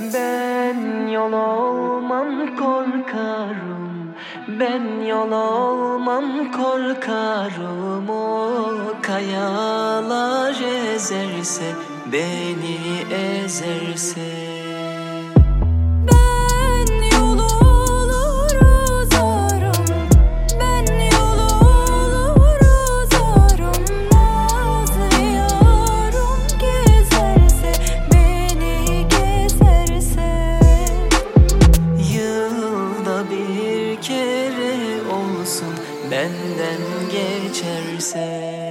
Ben yol olmam korkarım. Ben yol olmam korkarım. O kayalar ezerse Beni ezerse Benden geçerse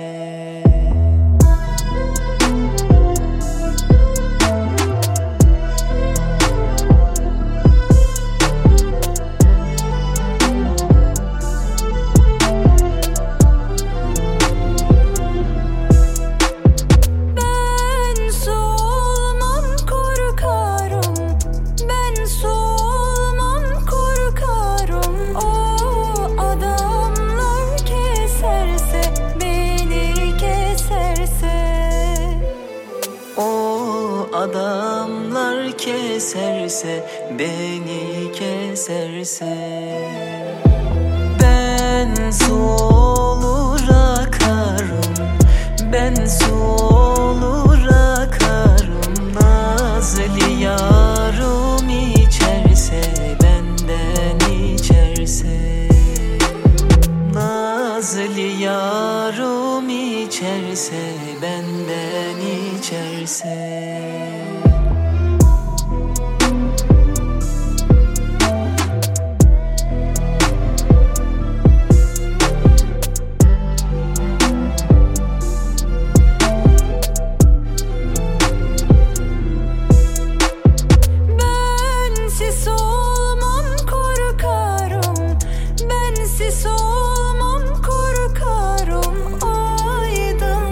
adamlar keserse Beni keserse. Ben su olur akarım Ben su olur akarım. Nazlı yarım içerse Benden içerse. Nazlı yarım içerse Benden içerse Bensiz olmam korkarım. Aydınlıklar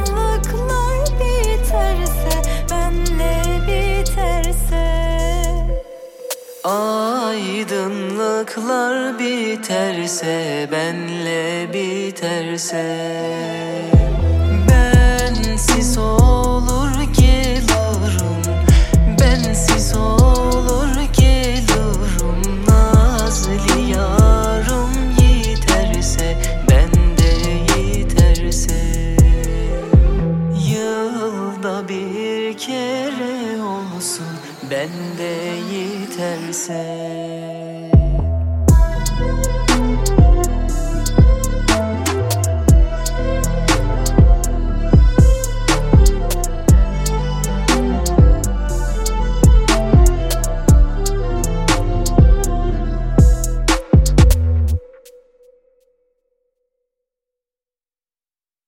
biterse Benle biterse. Aydınlıklar biterse benle biterse kere olsun bende yeterse